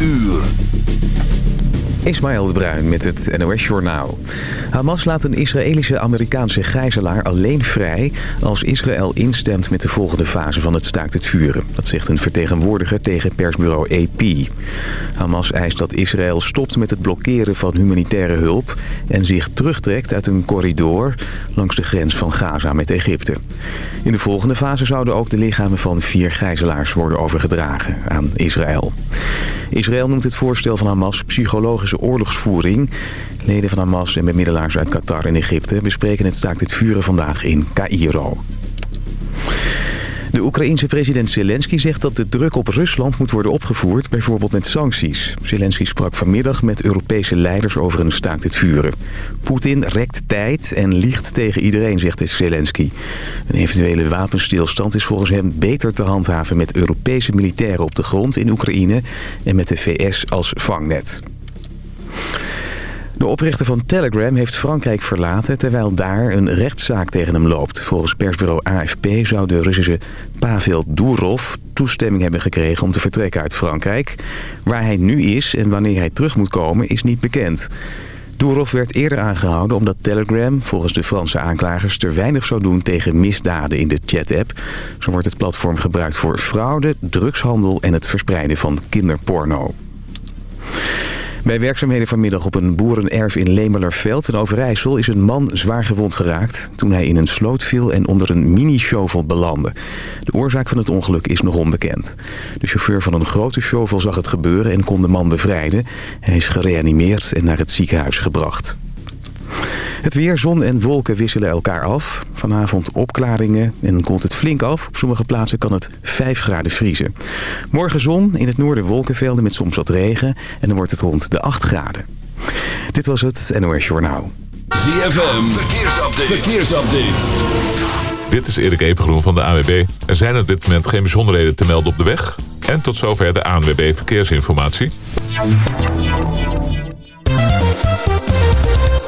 uur. Ismaël de Bruin met het NOS Journaal. Hamas laat een Israëlische Amerikaanse gijzelaar alleen vrij... als Israël instemt met de volgende fase van het staakt het vuren. Dat zegt een vertegenwoordiger tegen persbureau AP. Hamas eist dat Israël stopt met het blokkeren van humanitaire hulp... en zich terugtrekt uit een corridor langs de grens van Gaza met Egypte. In de volgende fase zouden ook de lichamen van vier gijzelaars worden overgedragen aan Israël. Israël noemt het voorstel van Hamas oorlogsvoering. Leden van Hamas en bemiddelaars uit Qatar en Egypte bespreken het staakt het vuren vandaag in Cairo. De Oekraïense president Zelensky zegt dat de druk op Rusland moet worden opgevoerd, bijvoorbeeld met sancties. Zelensky sprak vanmiddag met Europese leiders over een staakt het vuren. Poetin rekt tijd en liegt tegen iedereen, zegt Zelensky. Een eventuele wapenstilstand is volgens hem beter te handhaven met Europese militairen op de grond in Oekraïne en met de VS als vangnet. De oprichter van Telegram heeft Frankrijk verlaten... terwijl daar een rechtszaak tegen hem loopt. Volgens persbureau AFP zou de Russische Pavel Durov toestemming hebben gekregen... om te vertrekken uit Frankrijk. Waar hij nu is en wanneer hij terug moet komen is niet bekend. Durov werd eerder aangehouden omdat Telegram volgens de Franse aanklagers te weinig zou doen tegen misdaden in de chat-app. Zo wordt het platform gebruikt voor fraude, drugshandel en het verspreiden van kinderporno. Bij werkzaamheden vanmiddag op een boerenerf in Lemelerveld in Overijssel is een man zwaar gewond geraakt toen hij in een sloot viel en onder een mini-shovel belandde. De oorzaak van het ongeluk is nog onbekend. De chauffeur van een grote shovel zag het gebeuren en kon de man bevrijden. Hij is gereanimeerd en naar het ziekenhuis gebracht. Het weer, zon en wolken wisselen elkaar af. Vanavond opklaringen en komt het flink af. Op sommige plaatsen kan het 5 graden vriezen. Morgen zon, in het noorden wolkenvelden met soms wat regen. En dan wordt het rond de 8 graden. Dit was het NOS Journaal. ZFM, verkeersupdate. verkeersupdate. Dit is Erik Evengroen van de AWB. Er zijn op dit moment geen bijzonderheden te melden op de weg. En tot zover de ANWB Verkeersinformatie.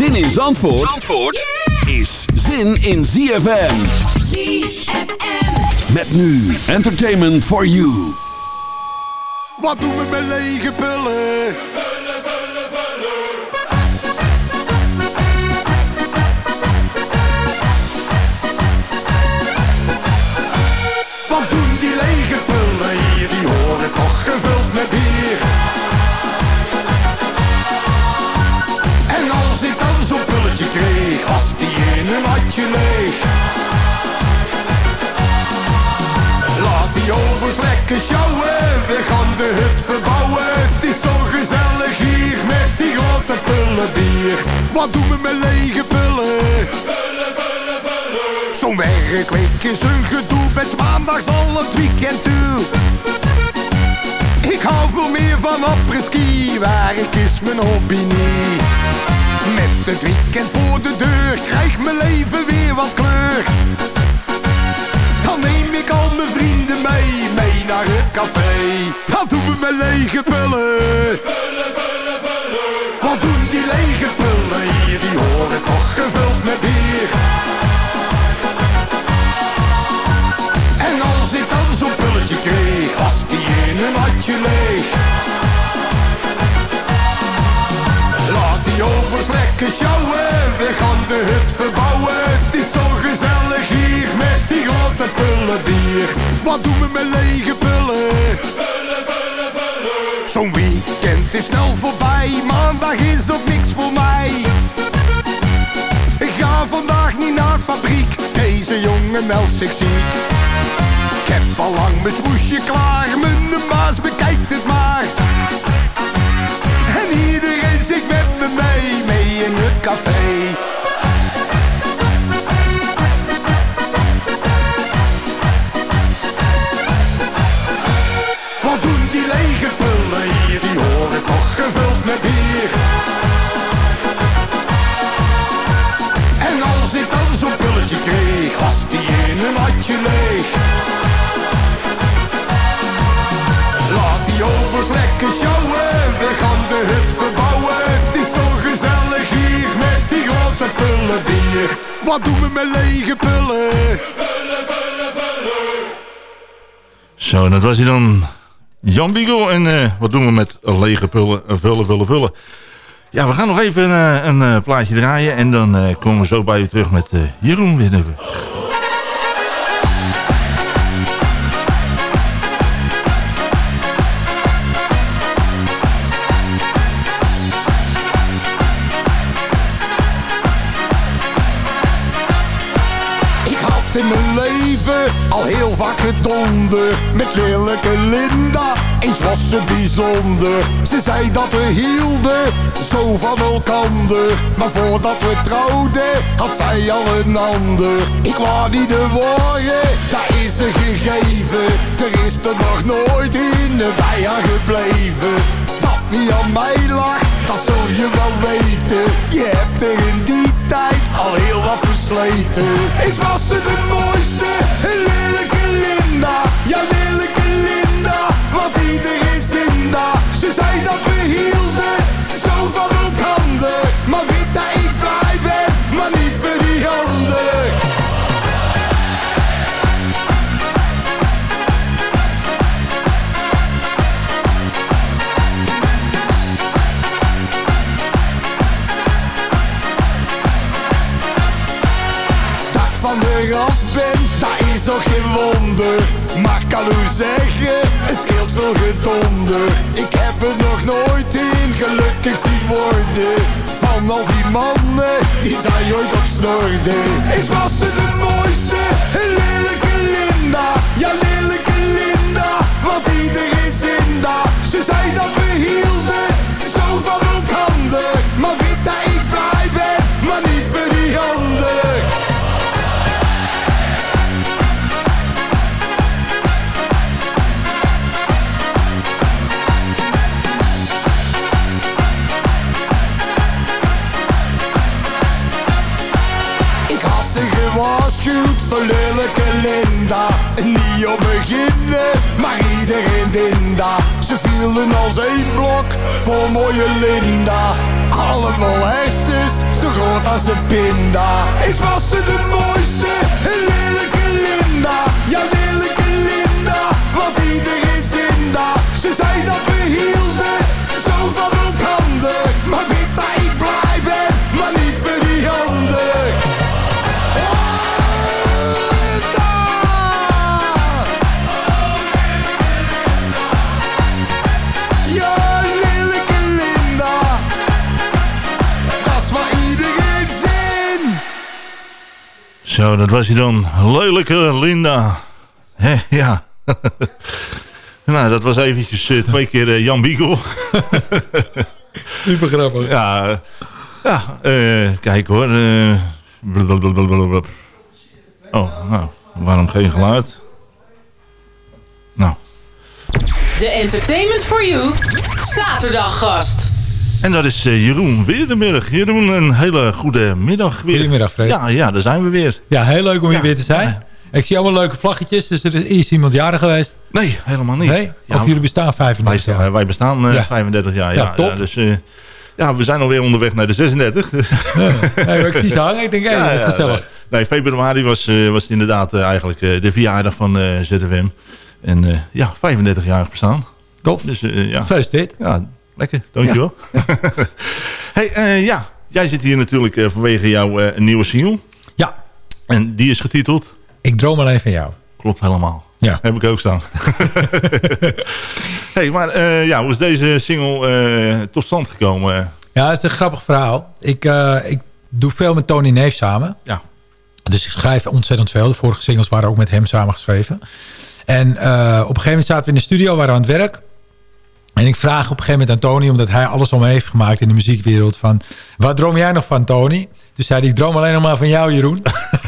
Zin in Zandvoort, Zandvoort is zin in ZFM. ZFM. Met nu Entertainment for You. Wat doen we met lege pillen? Laat die jongens lekker sjouwen, we gaan de hut verbouwen. Het is zo gezellig hier met die grote pullen bier. Wat doen we met lege pullen? Zo'n werkweek is een gedoe, best maandags al het weekend toe. Ik hou veel meer van apres-ski, werk is mijn hobby niet. Met het weekend voor de deur, mijn leven weer wat kleur. Dan neem ik al mijn vrienden mee, mee naar het café. Dat doen we met lege pullen. Wat doen die lege pullen hier? Die horen toch gevuld met bier. En als ik dan zo'n pulletje kreeg, was die in een hartje leeg. We gaan de hut verbouwen. Het is zo gezellig hier met die grote pullen bier. Wat doen we met lege pullen? Zo'n weekend is snel voorbij, maandag is ook niks voor mij. Ik ga vandaag niet naar het fabriek, deze jongen meldt zich ziek. Ik heb al lang mijn smoesje klaar, mijn baas bekijkt het maar. mee in het café. Wat doen die lege pullen hier? Die horen toch gevuld met bier. En als ik dan zo'n pulletje kreeg, was die in een matje leeg. Laat die over lekker show. Wat doen we met lege pullen? Zo, dat was hij dan. Jan Biegel. En eh, wat doen we met lege pullen? Eh, Vullen, vullen, vullen. Ja, we gaan nog even eh, een plaatje draaien. En dan komen we zo bij u terug met Jeroen Winnenburg. Met lelijke Linda, eens was ze bijzonder. Ze zei dat we hielden, zo van elkander. Maar voordat we trouwden, had zij al een ander. Ik wou niet de worden, daar is ze gegeven. Er is er nog nooit in bij haar gebleven. Dat niet aan mij lag, dat zul je wel weten. Je hebt er in die tijd al heel wat versleten. Is was ze de mooiste, Linda. Ja, Linda, want iedereen zinda Ze zei dat we hielden, zo van elkander. Maar weet dat ik blij ben, maar niet voor die ander. Dat ik van de dat is ook geen wonder. Maar kan u zeggen, het scheelt veel gedonder. Ik heb het nog nooit in gelukkig zien worden. Van al die mannen, die zijn ooit op snorde. Is was ze de mooiste, een lelijke Linda. Ja, lelijke Linda, want iedereen zinda. Ze gewaarschuwd voor lelijke Linda. Niet op beginnen, maar iedereen dinda. Ze vielen als één blok voor mooie Linda. Allemaal hersens, zo groot als een pinda. Is was ze de mooiste, een lelijke Linda. Ja, lelijke Linda, want iedereen zinda. Ze zei dat Zo, dat was hij dan. Lelijke Linda. Hè, ja. nou, dat was eventjes eh, twee keer eh, Jan Biegel. Super grappig. ja, ja eh, kijk hoor. blablabla. oh, nou, waarom geen geluid? Nou, De Entertainment for You zaterdaggast. En dat is eh, Jeroen Weerdenberg. Jeroen, een hele goede middag weer. Goedemiddag, Freek. Ja, ja, daar zijn we weer. Ja, heel leuk om hier Ja, weer te zijn. ja. Ik zie allemaal leuke vlaggetjes, dus er is iemand jarig geweest. Nee, helemaal niet. Nee? Ja, of jullie bestaan wij, 35 staan- jaar. wij bestaan eh, Ja. 35 jaar. Ja, Ja, top. dus eh, ja, we zijn alweer onderweg naar de 36. Dus- Nee, ik zie ze hangen. Ik denk, hé, dat is gezellig. Nee, februari was, eh, was het inderdaad eh, eigenlijk eh, de verjaardag van eh, ZFM. En eh, ja, 35 jaar bestaan. Top. Dus eh, ja. Gefeliciteerd. ja, lekker. Dankjewel. hey, eh, ja, jij zit hier natuurlijk eh, vanwege jouw eh, nieuwe single. Ja, En die is getiteld ik droom alleen van jou. Klopt helemaal. Ja. Heb ik ook staan. hey, maar ja, hoe is deze single tot stand gekomen? Ja, het is een grappig verhaal. Ik, ik doe veel met Tony Neef samen. Ja. Dus ik schrijf ontzettend veel. De vorige singles waren ook met hem samengeschreven. En eh, op een gegeven moment zaten we in de studio, waren we aan het werk. En ik vraag op een gegeven moment aan Tony, omdat hij alles om heeft gemaakt in de muziekwereld, van, wat droom jij nog van, Tony? Toen zei hij, ik droom alleen nog maar van jou, Jeroen.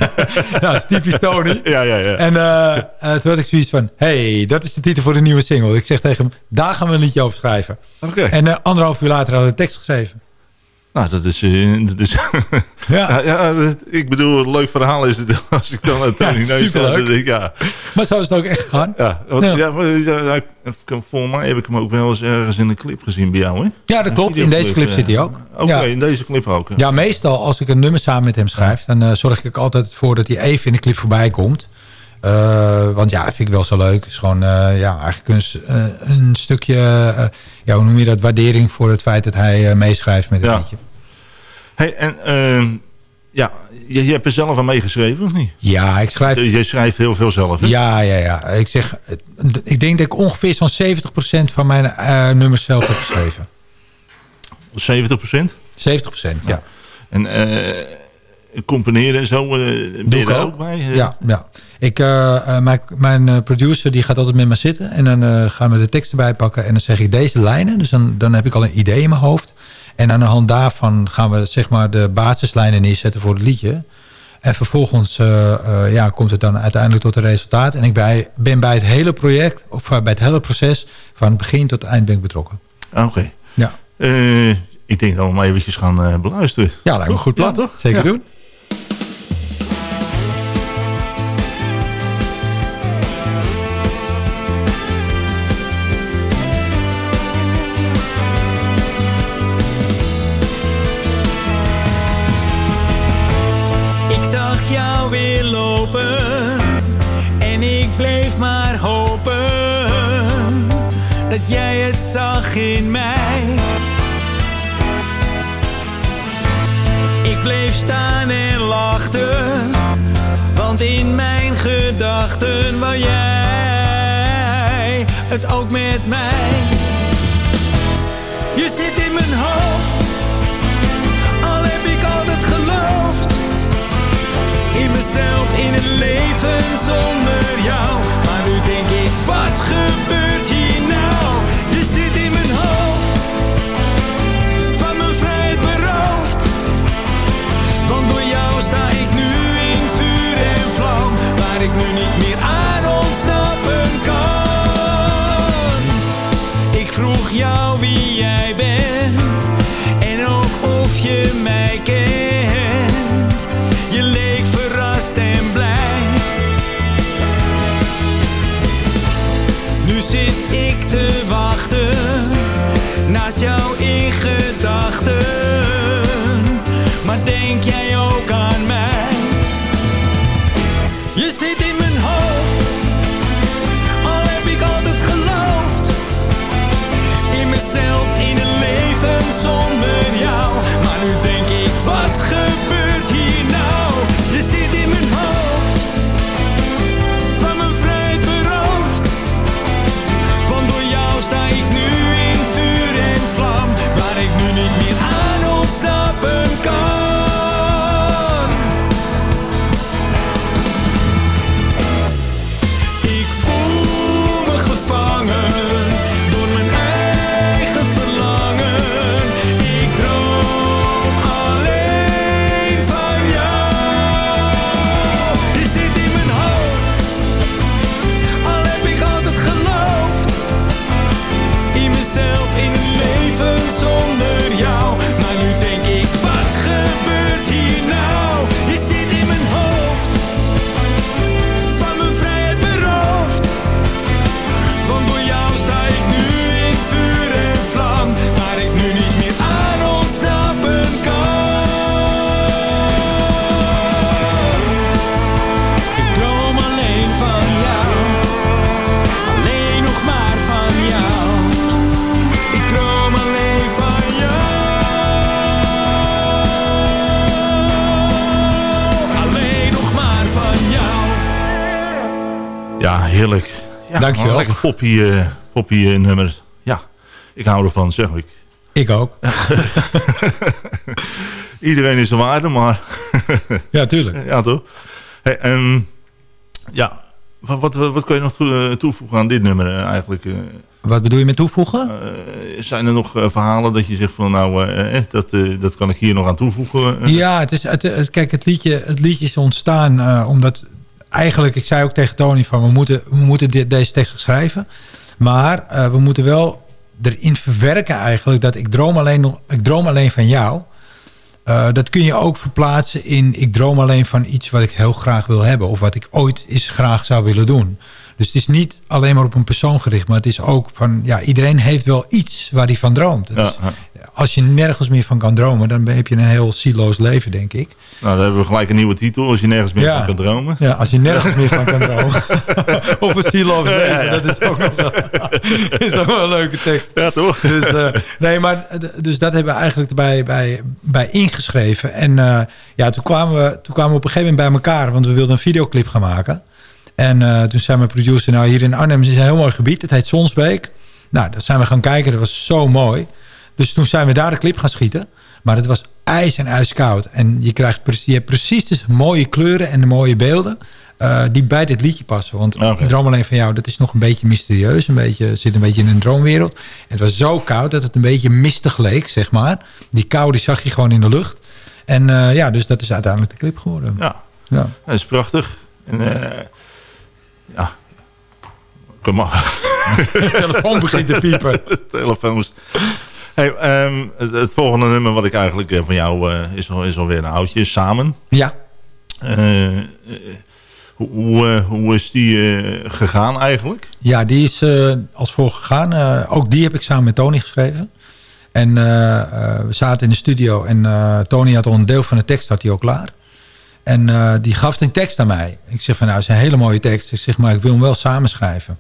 nou, dat is typisch Tony. Ja, ja, ja. En eh, eh, toen had ik zoiets van, hey, dat is de titel voor de nieuwe single. Ik zeg tegen hem, daar gaan we een liedje over schrijven. En eh, anderhalf uur later hadden we de tekst geschreven. Nou, dat is... eh, is ja. ja, ik bedoel, een leuk verhaal is het als ik dan naar Tony Ja, Neus ga. ik, ja, Maar zo is het ook echt gegaan. ja, want, Ja. ja. volgens mij heb ik hem ook wel eens ergens in een clip gezien bij jou, hè? Ja, dat klopt. In deze clip eh, zit hij ook. Oké, Ja. in deze clip ook. Ja, meestal als ik een nummer samen met hem schrijf... dan eh, zorg ik altijd voor dat hij even in de clip voorbij komt. Eh, want ja, dat vind ik wel zo leuk. Het is gewoon eh, ja, eigenlijk een, eh, een stukje... ja, hoe noem je dat? Waardering voor het feit dat hij meeschrijft met het Ja. liedje. Hey, en ehm, ja, je, je hebt er zelf aan meegeschreven, of niet? Ja, ik schrijf... Je, schrijft heel veel zelf, hè? Ja, ja, ja. Ik zeg... Ik denk dat ik ongeveer zo'n 70% van mijn nummers zelf heb geschreven. 70 procent? 70%, ja. En eh componeren en zo, eh, ben je ook. ook bij? Ja, ja. Ik, eh, eh, mijn mijn eh, producer die gaat altijd met me zitten. En dan gaan we de teksten bijpakken. En dan zeg ik deze lijnen. Dus dan, dan heb ik al een idee in mijn hoofd. En aan de hand daarvan gaan we zeg maar, de basislijnen neerzetten voor het liedje. En vervolgens ja, komt het dan uiteindelijk tot een resultaat. En ik bij, ben bij het hele project, of bij het hele proces... van het begin tot het eind ben ik betrokken. Ah, Oké. Ja, ik denk dat we hem eventjes gaan beluisteren. ja lijkt me goed plan. Ja, toch? Zeker Ja. doen. Ook met mij. Je zit in mijn hoofd, al heb ik altijd geloofd in mezelf, in een leven zonder jou. Maar nu denk ik, wat gebeurt poppy, eh, poppy eh, nummer. Ja, ik hou ervan, zeg ik. Ik ook. Iedereen is een waarde, maar Ja, tuurlijk. ja toch? Hey, ehm, ja, wat, wat, wat kun je nog eh, toevoegen aan dit nummer eigenlijk? Wat bedoel je met toevoegen? Zijn er nog verhalen dat je zegt van nou, dat, dat kan ik hier nog aan toevoegen? Ja, het is, het, het- kijk, het liedje, het liedje is ontstaan omdat eigenlijk, ik zei ook tegen Tony van we moeten, we moeten deze tekst schrijven. Maar eh, we moeten wel erin verwerken eigenlijk dat ik droom alleen, nog, ik droom alleen van jou. Eh, dat kun je ook verplaatsen in... ik droom alleen van iets wat ik heel graag wil hebben... of wat ik ooit eens graag zou willen doen. Dus het is niet alleen maar op een persoon gericht... maar het is ook van... ja, iedereen heeft wel iets waar hij van droomt. Ja, ja. als je nergens meer van kan dromen... dan heb je een heel zieloos leven, denk ik. Nou, dan hebben we gelijk een nieuwe titel. Als je nergens meer Ja. van kan dromen. Ja, als je nergens meer van kan dromen. of een zieloos leven, dat is ook, nog, is ook wel een leuke tekst. Ja, toch? Dus, eh, nee, maar, eh, dus dat hebben we eigenlijk bij, bij, bij ingeschreven. En eh, ja, toen kwamen, we, toen kwamen we op een gegeven moment bij elkaar. Want we wilden een videoclip gaan maken. En eh, toen zei mijn producer, nou hier in Arnhem is een heel mooi gebied. Het heet Zonsbeek. Nou, dat zijn we gaan kijken. Dat was zo mooi. Dus toen zijn we daar de clip gaan schieten. Maar het was ijs en ijskoud. En je, krijgt, precies- je hebt precies de mooie kleuren en de mooie beelden... eh, die bij dit liedje passen. Want ik droom alleen van jou, dat is nog een beetje mysterieus. Een beetje, zit een beetje in een droomwereld. En het was zo koud dat het een beetje mistig leek, zeg maar. Die kou die zag je gewoon in de lucht. En eh, ja, dus dat is uiteindelijk de clip geworden. Ja, Ja. dat is prachtig. En, ja. Kom maar. De telefoon begint te piepen. telefoons. Hey, ehm, het, het volgende nummer wat ik eigenlijk eh, van jou eh, is, al, is alweer een oudje. Samen. Ja, Eh, hoe, hoe, is die gegaan eigenlijk? Ja, die is als volgt gegaan. Ook die heb ik samen met Tony geschreven. En we zaten in de studio en Tony had al een deel van de tekst had hij al klaar. En eh, die gaf een tekst aan mij. Ik zeg van nou, het is een hele mooie tekst. Ik zeg maar, ik wil hem wel samenschrijven.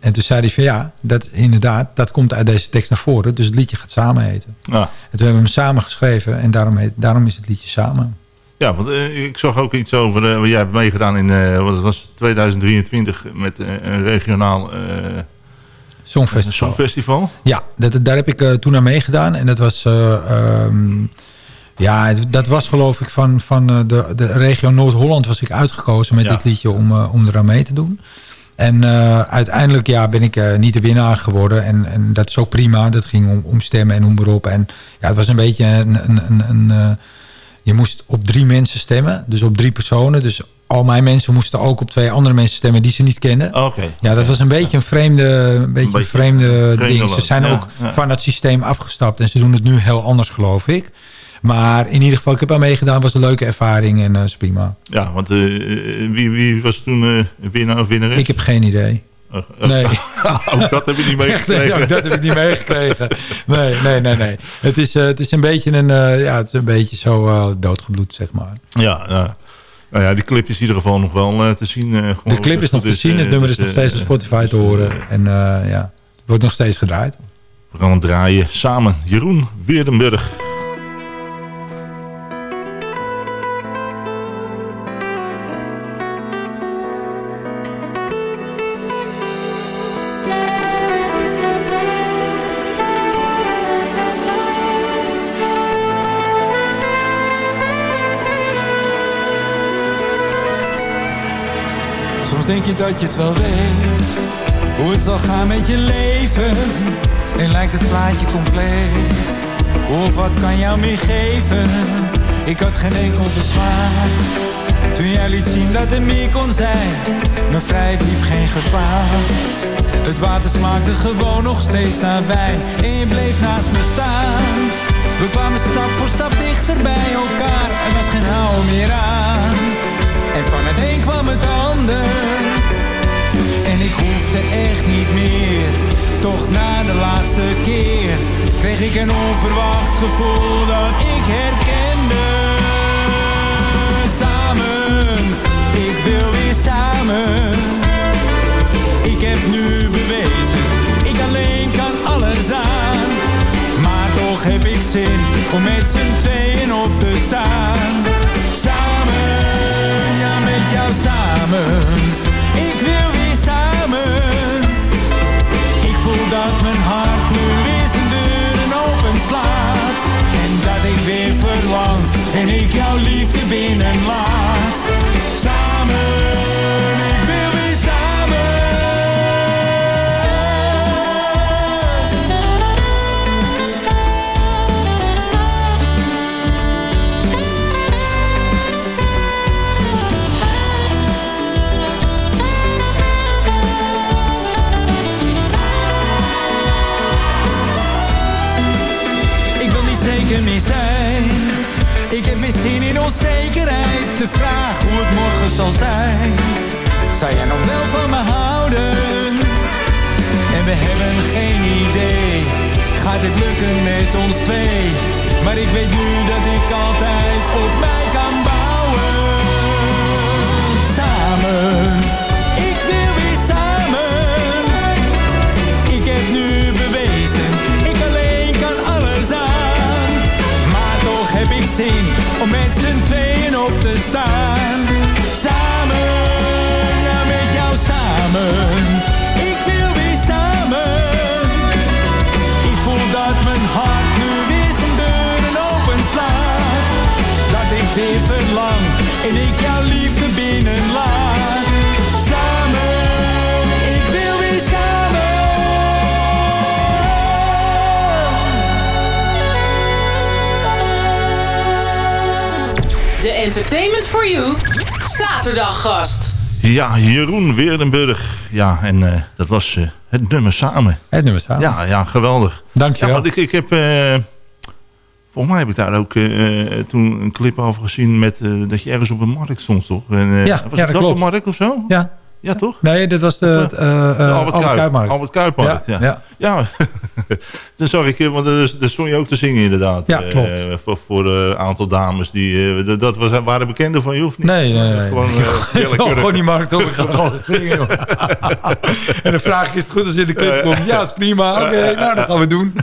En toen zei hij van ja, dat, inderdaad, dat komt uit deze tekst naar voren. Dus het liedje gaat samen heten. En toen hebben we hem samen geschreven en daarom, heet, daarom is het liedje samen. ja, want eh, ik zag ook iets over... eh, jij hebt meegedaan in eh, wat was het, 2023 met een regionaal Songfestival. songfestival. Ja, dat, daar heb ik toen aan meegedaan. En dat was, eh, ehm, ja, dat was geloof ik van, van eh, de, de regio Noord-Holland was ik uitgekozen met Ja. dit liedje om, eh, om eraan mee te doen. En eh, uiteindelijk ja, ben ik niet de winnaar geworden. En, en dat is ook prima. Dat ging om, om stemmen en om beroep. En ja, het was een beetje een... een, een, een je moest op drie mensen stemmen. Dus op drie personen. Dus al mijn mensen moesten ook op twee andere mensen stemmen die ze niet kenden. Oké. Ja, dat was een beetje een vreemde, een beetje een beetje vreemde ding. Ze zijn ja, ook ja. van het systeem afgestapt en ze doen het nu heel anders, geloof ik. Maar in ieder geval, ik heb aan meegedaan, was een leuke ervaring en is prima. Ja, want eh, wie, wie was toen eh winnaar of winnares? Ik heb geen idee. Oh, oh. Nee. ook dat heb je niet Echt, nee, meegekregen. ook dat heb ik niet meegekregen. Nee, nee, nee, nee. Het is, eh, het is een beetje een, eh, ja, het is een beetje zo eh, doodgebloed, zeg maar. Ja, ja. Nou ja, die clip is in ieder geval nog wel eh, te zien. eh, De clip is nog te zien, het eh, nummer dus, is nog eh, steeds op Spotify te horen. En eh, ja, het wordt nog steeds gedraaid. We gaan het draaien samen. Jeroen Weerdenburg. Dat je het wel weet. Hoe het zal gaan met je leven. En lijkt het plaatje compleet. Of wat kan jou meer geven? Ik had geen enkel bezwaar. Toen jij liet zien dat er meer kon zijn Mijn vrijheid liep geen gevaar. Het water smaakte gewoon nog steeds naar wijn En je bleef naast me staan laatste keer Kreeg ik een onverwacht gevoel dat ik herkende. Samen, ik wil weer samen. Ik heb nu bewezen Ik alleen kan alles aan. Maar toch heb ik zin om met z'n tweeën op te staan. Samen, ja met jou samen. Ik wil weer samen. Ik voel dat mijn hart En dat ik weer verlang En ik jouw liefde binnenlaat zijn Ik heb weer zin in onzekerheid, de vraag hoe het morgen zal zijn. Zou jij nog wel van me houden? En we hebben geen idee, gaat dit lukken met ons twee? Maar ik weet nu dat ik altijd op mij kan bouwen. Samen, ik wil weer samen. Ik heb nu zin om met z'n tweeën op te staan. Entertainment for You zaterdaggast. Ja, Jeroen Weerdenburg. Ja, en eh, dat was eh, het nummer samen. Het nummer samen. Ja, ja, geweldig. Dankjewel. Ja, ik, ik heb... eh, volgens mij heb ik daar ook toen een clip over gezien... Met, eh, dat je ergens op een markt stond, toch? En, eh, Ja, was ja, het dat klopt. markt of zo? Ja. Ja, toch? Nee, dit was de, eh, De Albert, Kuip. Kuipmarkt. Albert Kuipmarkt, ja. Ja, Ja, ja. dan zag ik, eh, want daar stond je ook te zingen inderdaad. Ja, klopt. voor voor een aantal dames die, eh, dat was, waren bekenden van je of niet? Nee, nee, nee. Gewoon, gewoon die markt op. Ik ga gewoon zingen, en dan vraag is het goed als je in de clip komt? Ja, is prima. Oké, nou, dat gaan we doen.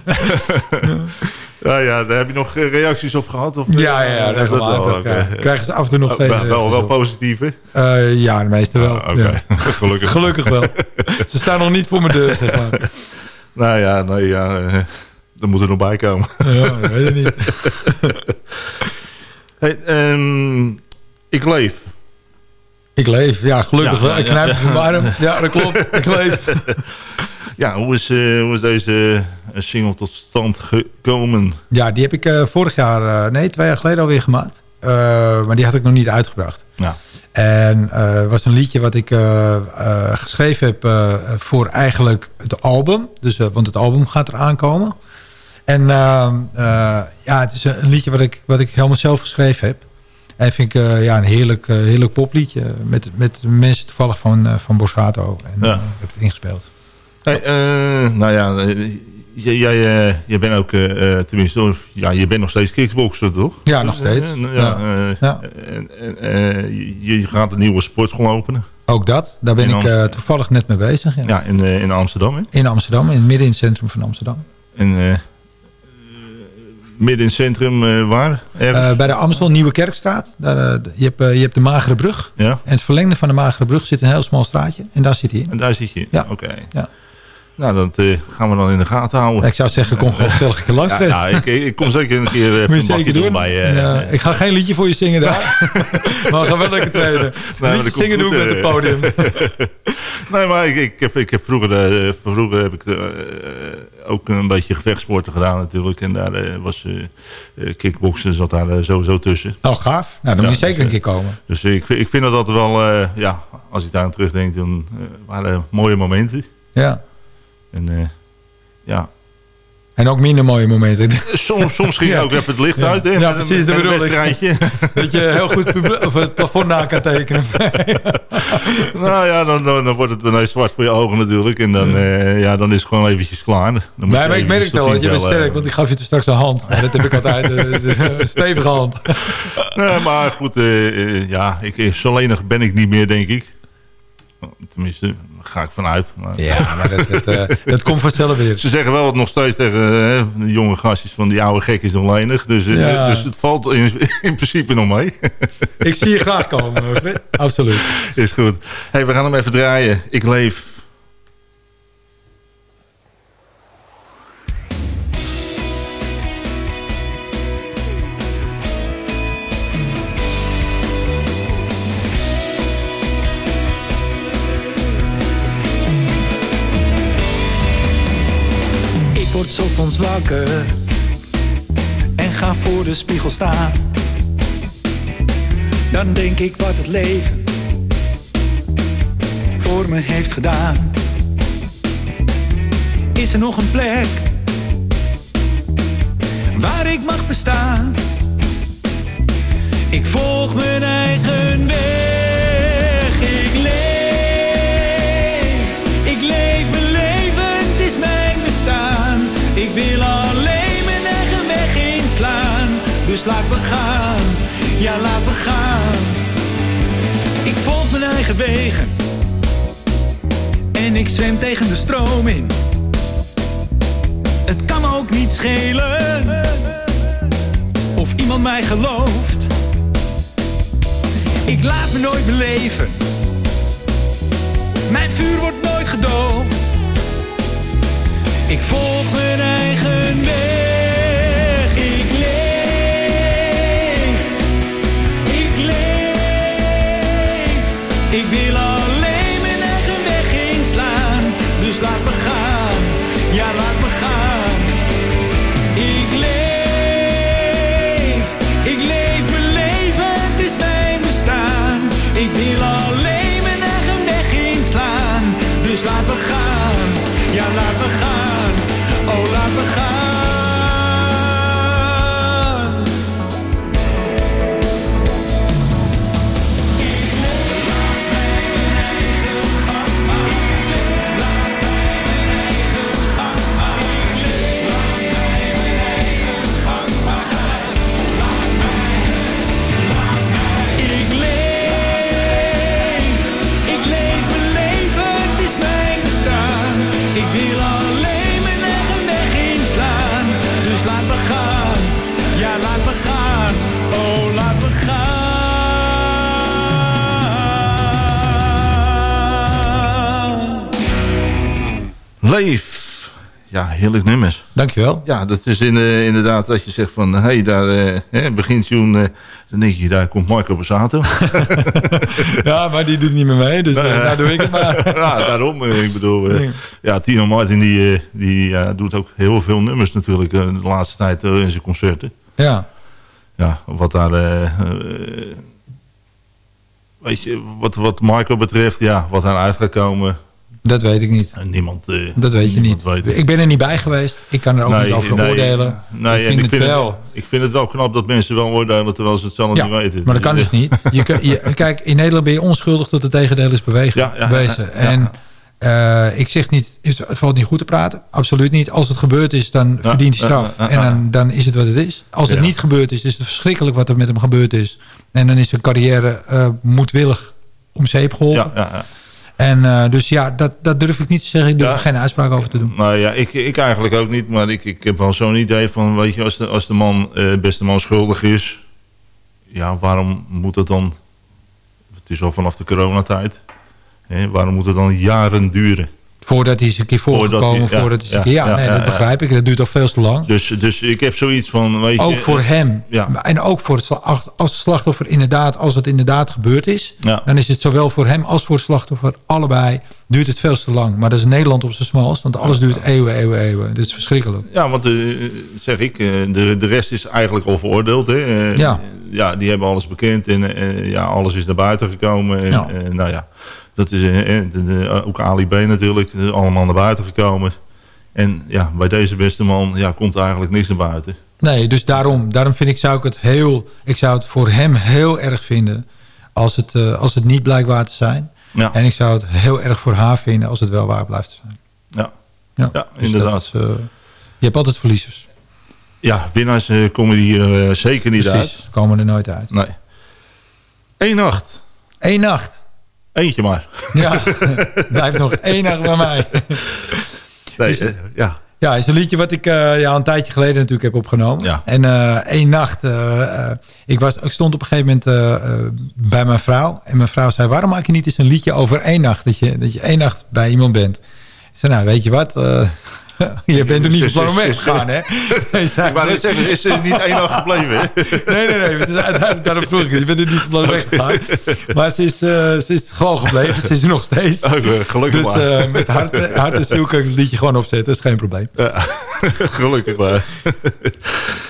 Ja, ja, daar heb je nog eh, reacties op gehad? Of, Ja, ja, ja, regelmatig. ja. Krijgen ze af en toe nog Oh, steeds wel, wel, positieve? Eh, ja, de meeste wel. Ah, ja. gelukkig. Gelukkig wel. Ze staan nog niet voor mijn deur, zeg maar. Nou ja, nee, ja eh, er moet er nog bij komen. Ja, ik weet het niet. Hey, ehm, ik leef. Ik leef, ja, gelukkig Ja, wel. Ik ja, knijp ja. van warm. Ja, dat klopt. Ik leef. Ja, hoe is, eh, hoe is deze eh, single tot stand gekomen? Ja, die heb ik eh, vorig jaar, nee, twee jaar geleden alweer gemaakt. Maar die had ik nog niet uitgebracht. Ja. En het was een liedje wat ik geschreven heb voor eigenlijk het album. Dus, want het album gaat eraan komen. En eh, eh, ja, het is een liedje wat ik, wat ik helemaal zelf geschreven heb. En vind ik ja, een heerlijk, heerlijk popliedje. Met, met mensen toevallig van, van Borsato. En Ja. heb het ingespeeld. Hey, eh, nou ja, eh, jij, jij, eh, jij bent ook, tenminste, ja, je bent nog steeds kickbokser, toch? Ja, nog steeds. Eh, ja, je, gaat een nieuwe sportschool openen. Ook dat. Daar ben In ik toevallig net mee bezig. Ja. Ja, in, in Amsterdam. Hè? In Amsterdam, in, midden in het centrum van Amsterdam. En, midden in het centrum, waar? Bij de Amstel Nieuwe Kerkstraat. Daar, je, hebt, je hebt de Magere Brug. ja, En het verlengde van de Magere Brug zit een heel smal straatje. En daar zit hij in. en daar zit je. Ja. Oké. Ja. Nou, dat eh, gaan we dan in de gaten houden. Ik zou zeggen, kom gewoon gezellig een keer langs. Ja, ik, ik kom zeker een keer je een zeker doen. bij eh, ik ga geen liedje voor je zingen daar. maar we gaan wel lekker treden. dat komt zingen doen goed, met het podium. Nee, maar ik, ik, heb, ik heb vroeger, vroeger heb ik ook een beetje gevechtsporten gedaan natuurlijk. En daar was kickboksen zat daar sowieso tussen. Oh, gaaf. Nou, dan moet je zeker dus, een keer komen. Dus ik, vind- ik vind dat altijd wel, ja, als ik daar aan terugdenk, dan waren mooie momenten. Ja. En eh, ja, En ook minder mooie momenten. soms, soms ging Ja. ook even het licht Ja. uit. Hè, Ja, met- precies, dat met een bedoel ik. Dat je heel goed of het plafond na kan tekenen. nou ja, dan, dan, dan wordt het ineens zwart voor je ogen natuurlijk. En dan, eh, ja, dan is het gewoon eventjes klaar. Dan moet Nee, je maar ik merk wel, want je bent sterk, want ik gaf je toen straks een hand. Maar dat heb ik altijd, eh, een stevige hand. Nee, maar goed, eh, eh, ja, ik, eh, zo lenig ben ik niet meer, denk ik. Tenminste, daar ga ik vanuit. Maar Ja, maar dat, dat, eh, dat komt vanzelf weer. Ze zeggen wel wat nog steeds tegen eh, de jonge gastjes van die oude gek is nog lenig. Dus, eh, Ja. dus het valt in, in principe nog mee. Ik zie je graag komen, Fred. Absoluut. is goed. hey, we gaan hem even draaien. Ik leef. wakker en ga voor de spiegel staan. Dan denk ik wat het leven voor me heeft gedaan. Is er nog een plek waar ik mag bestaan? Ik volg mijn eigen weg. Dus laat me gaan, ja laat me gaan. Ik volg mijn eigen wegen. En ik zwem tegen de stroom in. Het kan me ook niet schelen. Of iemand mij gelooft. Ik laat me nooit beleven. Mijn vuur wordt nooit gedoofd. Ik volg mijn eigen weg. Heerlijk nummer. Dankjewel. Ja, dat is in, eh, inderdaad dat je zegt van... Hé, hey, daar eh, begint June... eh, dan denk je, daar komt Marco Borsato. Ja, maar die doet niet meer mee, dus eh, nou doe ik het maar. ja, daarom. Ik bedoel, ja, Tino Martin die, die doet ook heel veel nummers natuurlijk de laatste tijd in zijn concerten. Ja, Ja, wat daar... weet je, wat, wat Marco betreft, ja, wat daaruit gaat komen... dat weet ik niet. Niemand, eh, Dat weet je niet. weet. Ik ben er niet bij geweest. Ik kan er ook niet over oordelen. Nee, ik vind ik, vind het wel. Het, ik vind het wel knap dat mensen wel oordelen terwijl ze het zelf Ja, niet weten. maar dat kan dus niet. Je, kun- je, kijk, in Nederland ben je onschuldig tot het tegendeel is bewegen, Ja, ja, bewezen. En eh, ik zeg niet, is- het valt niet goed te praten. Absoluut niet. Als het gebeurd is, dan verdient hij straf. En dan, dan is het wat het is. Als het niet gebeurd is, is het verschrikkelijk wat er met hem gebeurd is. En dan is zijn carrière eh, moedwillig om zeep geholpen. Ja, ja, ja. En eh, dus ja, dat, dat durf ik niet te zeggen. Ik durf Ja. er geen uitspraak over te doen. Nou ja, ik, ik eigenlijk ook niet, maar ik, ik heb wel zo'n idee van, weet je, als de, als de man, eh, beste man schuldig is, ja, waarom moet het dan, het is al vanaf de coronatijd, hè, waarom moet het dan jaren duren? Voordat hij eens een keer Voordat voorgekomen. hij- ja, voordat hij een ja, keer, ja, ja, nee, dat begrijp ik. Dat duurt al veel te lang. Dus, dus ik heb zoiets van, weet je... Ook voor eh, hem. ja. En ook voor het als slachtoffer inderdaad, als het inderdaad gebeurd is, dan is het zowel voor hem als voor het slachtoffer allebei duurt het veel te lang. Maar dat is Nederland op zijn smalst, want alles duurt eeuwen, eeuwen, eeuwen. Dit is verschrikkelijk. Ja, want eh, zeg ik, eh, de, de rest is eigenlijk al veroordeeld. Hè? Ja. ja, die hebben alles bekend en ja, alles is naar buiten gekomen. En, nou ja, dat is eh, eh, de- ook Ali B natuurlijk, eh, allemaal naar buiten gekomen. En ja, bij deze beste man ja, komt er eigenlijk niks naar buiten. Nee, dus daarom, daarom vind ik, zou ik het heel, ik zou het voor hem heel erg vinden als het, eh, als het niet blijkt waar te zijn. Ja, En ik zou het heel erg voor haar vinden als het wel waar blijft te zijn. ja. Ja, Ja, dus inderdaad. is, eh, je hebt altijd verliezers. ja winnaars eh, komen hier eh, zeker niet Precies, uit. komen er nooit uit. Nee. Eén nacht. Eén nacht. Eentje maar. Ja, blijft nog één nacht bij mij. Nee, eh, ja. Ja, is een liedje wat ik eh, ja, een tijdje geleden natuurlijk heb opgenomen. Ja. En eh, één nacht, ik, was, ik stond op een gegeven moment bij mijn vrouw. En mijn vrouw zei, waarom maak je niet eens een liedje over één nacht? Dat je, dat je één nacht bij iemand bent. Ik zei, nou weet je wat, je bent er niet van plan om weg te gaan, hè? Nee, Ik wou net ze. zeggen, is er niet één nacht gebleven? hè? Nee, nee, nee. Ze daar- Daarom vroeg ik. Je bent er niet van plan om weg te gaan. Maar ze is, eh, ze is gewoon gebleven. Ze is er nog steeds. Oh, gelukkig Dus maar. eh, met hart, hart en ziel kan ik het liedje gewoon opzetten. Dat is geen probleem. Ja, gelukkig maar.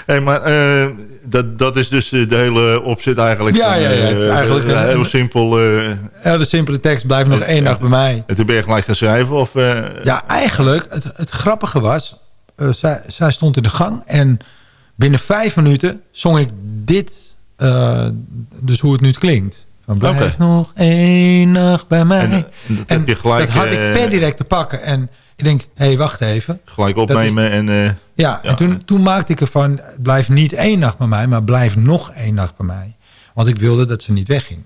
hey, maar eh, dat, dat is dus eh, de hele opzet eigenlijk. Ja, ja, ja, het is eh, eigenlijk eh, een- heel simpel. eh, de simpele tekst blijft nog één nacht bij mij. en toen ben je gelijk gaan schrijven? Of, eh, Ja, eigenlijk, het, het grappige was... eh, zij, zij stond in de gang en binnen vijf minuten zong ik dit... eh, dus hoe het nu klinkt. Van blijf nog één nacht bij mij. En, eh, dat heb je gelijk, dat had ik eh, per direct te pakken. En Ik denk, hé, hey, wacht even. Gelijk opnemen en... eh, Ja, Ja. en toen, toen maakte ik ervan, blijf niet één nacht bij mij, maar blijf nog één nacht bij mij. Want ik wilde dat ze niet wegging.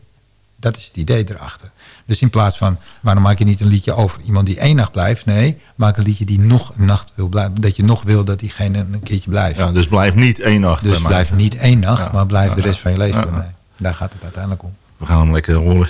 Dat is het idee erachter. Dus in plaats van, waarom maak je niet een liedje over iemand die één nacht blijft? Nee, maak een liedje die nog een nacht wil blijven. Dat je nog wil dat diegene een keertje blijft. ja, dus blijf niet één nacht dus bij mij. blijf niet één nacht, Ja. maar blijf de rest van je leven bij mij. Daar gaat het uiteindelijk om. We gaan hem lekker horen.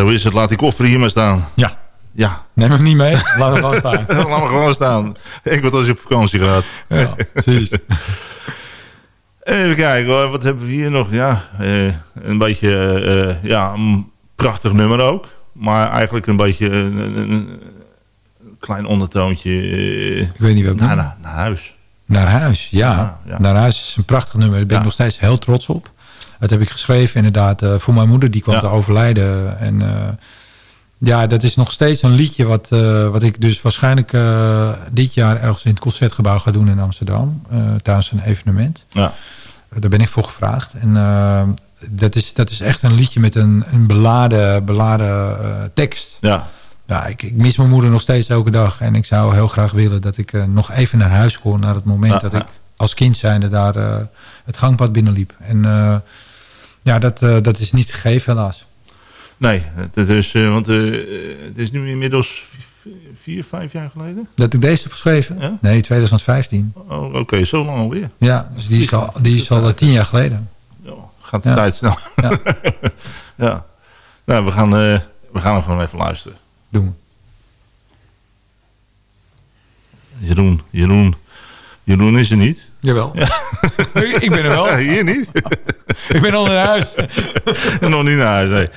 Zo is het. Laat die koffer hier maar staan. Ja, Ja, neem hem niet mee, laat hem gewoon staan. laat maar gewoon staan. Ik word als je op vakantie gaat. Ja, precies. Even kijken hoor, wat hebben we hier nog? Ja, eh, een beetje, eh, ja, een prachtig nummer ook. Maar eigenlijk een beetje een, een- een klein ondertoontje eh, Ik weet niet welk naar, naar, naar huis. Naar huis, ja. Ja, ja. Naar huis is een prachtig nummer. Daar ben ik Ja. nog steeds heel trots op. Dat heb ik geschreven inderdaad eh, voor mijn moeder. Die kwam Ja. te overlijden. En eh, ja, dat is nog steeds een liedje wat, eh, wat ik dus waarschijnlijk dit jaar ergens in het Concertgebouw ga doen in Amsterdam. tijdens een evenement. Ja. Daar ben ik voor gevraagd. En dat, is, dat is echt een liedje met een, een beladen, beladen tekst. Ja, Ja, ik, ik mis mijn moeder nog steeds elke dag. En ik zou heel graag willen dat ik nog even naar huis kon... naar het moment Ja, dat ja. ik als kind zijnde daar het gangpad binnenliep. En ja, dat, eh, dat is niet gegeven helaas. nee, het is, eh, want eh, het is nu inmiddels vier, vijf jaar geleden. Dat ik deze heb geschreven? Ja? Nee, 2015. Oh, oké, zo lang alweer. Ja, dus die is al, die is al tien jaar geleden. Ja, gaat de Ja. tijd snel. Ja. ja. Nou, we gaan, we gaan hem gewoon even luisteren. Doen we. Jeroen, Jeroen, Jeroen is er niet. Jawel. Ik- ik ben er wel. Ja, hier niet. Ik ben al naar huis. Nog niet naar huis, nee.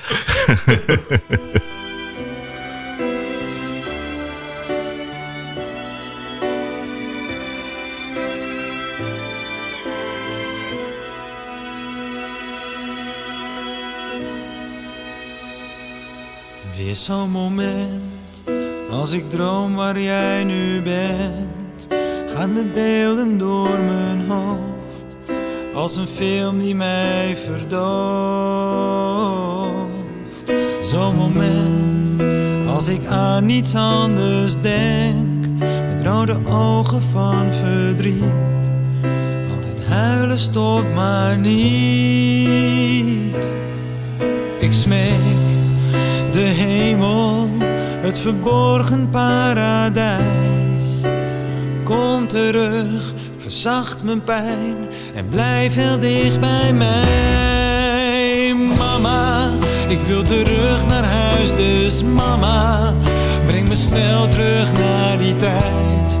Weer zo'n moment als ik droom waar jij nu bent. Gaan de beelden door mijn hoofd als een film die mij verdooft. Zo'n moment als ik aan niets anders denk. Met rode ogen van verdriet. Altijd huilen stopt maar niet. Ik smeek de hemel, het verborgen paradijs. Terug, verzacht mijn pijn en blijf heel dicht bij mij. Mama, ik wil terug naar huis, dus mama, breng me snel terug naar die tijd.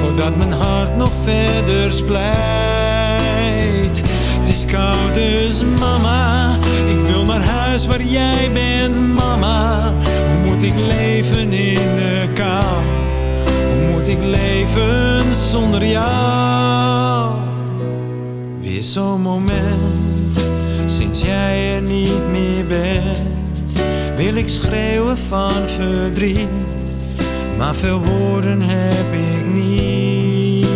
Voordat mijn hart nog verder splijt. Het is koud, dus mama, ik wil naar huis waar jij bent, mama. Hoe moet ik leven in de kou? Hoe moet ik leven zonder jou? Weer zo'n moment, sinds jij er niet meer bent, wil ik schreeuwen van verdriet. Maar veel woorden heb ik niet.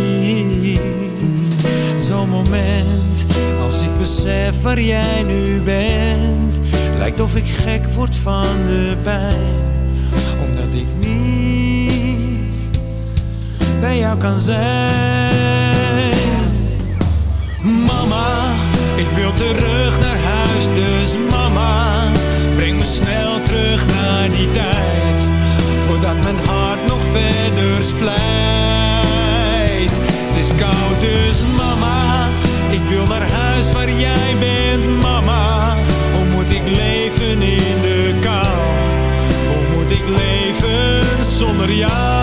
Zo'n moment, als ik besef waar jij nu bent, lijkt of ik gek word van de pijn. Jou kan zijn. Mama, ik wil terug naar huis, dus mama, breng me snel terug naar die tijd. Voordat mijn hart nog verder splijt. Het is koud, dus mama, ik wil naar huis waar jij bent, mama. Hoe moet ik leven in de kou? Hoe moet ik leven zonder jou?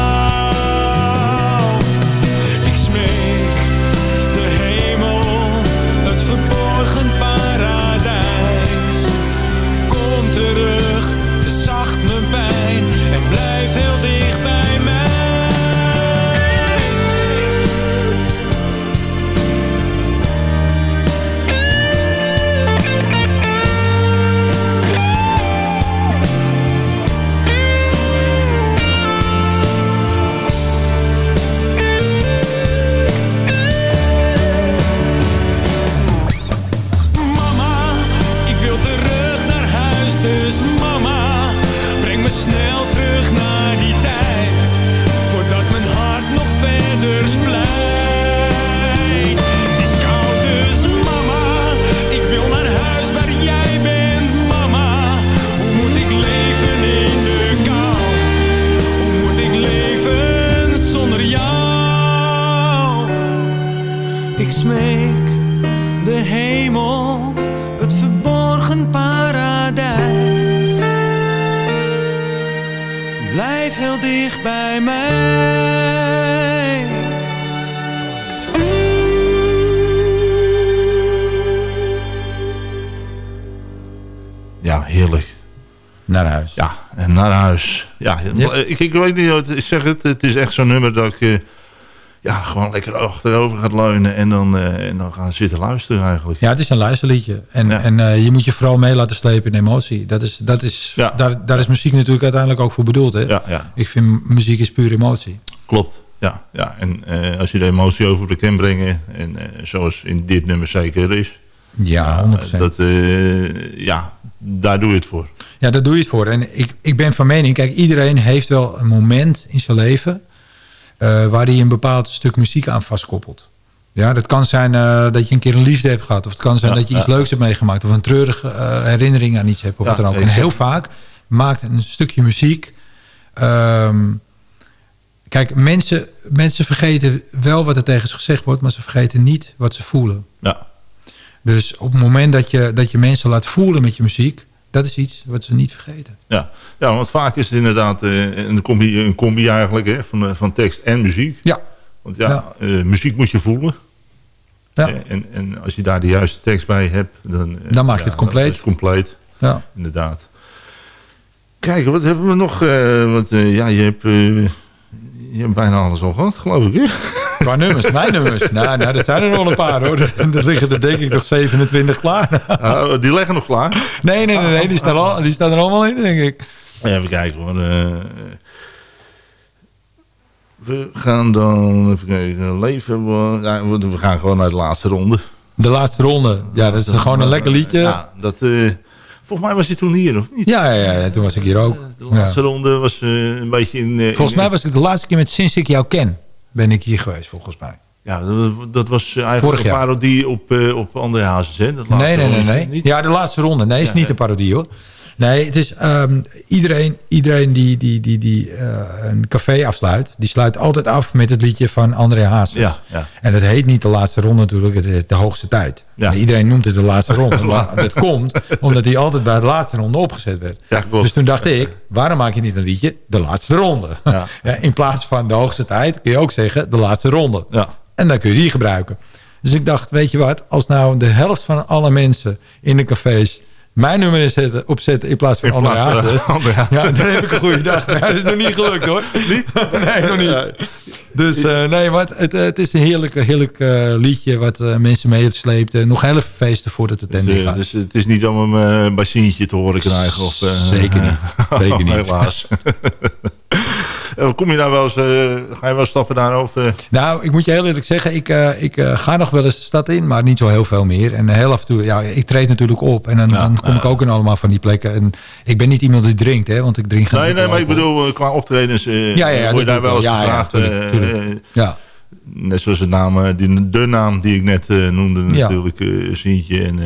Ja, Ja. Ik, ik weet niet, wat- ik zeg het, het is echt zo'n nummer dat ik eh, ja, gewoon lekker achterover gaat leunen en dan, eh, en dan gaan zitten luisteren eigenlijk. Ja, het is een luisterliedje. En, Ja. en eh, je moet je vooral mee laten slepen in emotie. Dat is, dat is, Ja. daar, daar is muziek natuurlijk uiteindelijk ook voor bedoeld. Hè? Ja, ja, Ik vind muziek is puur emotie. klopt. Ja, ja. En eh, als je de emotie over de kan brengen, en eh, zoals in dit nummer zeker is, Ja, 100%. dat, eh, ja, daar doe je het voor. Ja, daar doe je het voor. En ik, ik ben van mening, kijk, iedereen heeft wel een moment in zijn leven... eh, waar hij een bepaald stuk muziek aan vastkoppelt. Ja, dat kan zijn eh, dat je een keer een liefde hebt gehad. Of het kan zijn Ja, dat je iets ja. leuks hebt meegemaakt. Of een treurige eh, herinnering aan iets hebt. Of Ja, wat dan ook. En heel vaak maakt een stukje muziek... ehm, kijk, mensen, mensen vergeten wel wat er tegen ze gezegd wordt... maar ze vergeten niet wat ze voelen. Ja, Dus op het moment dat je, dat je mensen laat voelen met je muziek... dat is iets wat ze niet vergeten. ja. ja want vaak is het inderdaad eh, een, combi, een combi eigenlijk hè, van, eh, van tekst en muziek. Ja, Want ja, Ja. eh, muziek moet je voelen. Ja. En, en als je daar de juiste tekst bij hebt, dan, Dan maak je het compleet. is compleet, Ja. inderdaad. Kijk, wat hebben we nog? eh, wat, ja, je hebt, je hebt bijna alles al gehad, geloof ik. Hè? Qua nummers, mijn nummers. Nou, nou, dat zijn er nog een paar hoor. Er liggen er denk ik nog 27 klaar. Ah, die liggen nog klaar. Nee, nee, nee, nee die, staan al, die staan er allemaal in, denk ik. Even kijken hoor. eh, we gaan dan even kijken. Leven. we- we, gaan gewoon naar de laatste ronde. De laatste ronde. Ja, dat is gewoon een lekker liedje. Ja, Ja, dat, eh, volgens mij was je toen hier, of niet? ja, ja, ja, toen was ik hier ook. De Ja. laatste ronde was eh, een beetje in... eh, Volgens in- mij was het de laatste keer met Sinds ik jou ken. Ben ik hier geweest, volgens mij. Ja, dat, dat was eigenlijk Vorig een jaar. parodie op, eh op André Hazes, hè? Dat Nee, nee, nee. nee. Niet? Ja, de laatste ronde. Nee, is Ja, niet een parodie hoor. Nee, het is ehm, iedereen, iedereen die, die, die, die eh, een café afsluit... die sluit altijd af met het liedje van André Hazes. Ja, ja. En dat heet niet de laatste ronde natuurlijk, het is de hoogste tijd. Ja. En Iedereen noemt het de laatste ronde. maar dat komt omdat hij altijd bij de laatste ronde opgezet werd. Ja. Dus toen dacht ik, waarom maak je niet een liedje de laatste ronde? Ja. Ja, in plaats van de hoogste tijd kun je ook zeggen de laatste ronde. Ja. En dan kun je die gebruiken. Dus ik dacht, weet je wat, als nou de helft van alle mensen in de cafés mijn nummer inzetten, opzetten in plaats van Hazes. Ja, dan heb ik een goede dag. Maar ja, dat is nog niet gelukt hoor. Niet? Nee, nog niet. Dus eh, nee, maar het, het, het is een heerlijk, heerlijk eh, liedje wat eh, mensen mee heeft sleept. Eh, nog heel even feesten voordat het Dus, ending eh, gaat. dus het is niet om een bassientje te horen krijgen. Of, eh, Zeker niet. Zeker niet. Helaas. Eh, Kom je daar wel eens, eh, ga je wel stappen daar? Of, eh, Nou, ik moet je heel eerlijk zeggen, ik, eh, ik ga nog wel eens de stad in, maar niet zo heel veel meer. En heel af en toe, ja, ik treed natuurlijk op en dan, Ja, dan kom ik ook in allemaal van die plekken. En ik ben niet iemand die drinkt, hè, want ik drink geen nee, nee, maar ik bedoel, qua optredens Ja, ja, word je daar wel eens. Ja, ja, gevraagd. tuurlijk, tuurlijk. Ja, net zoals het naam, die, de naam die ik net noemde Ja. natuurlijk. Sientje en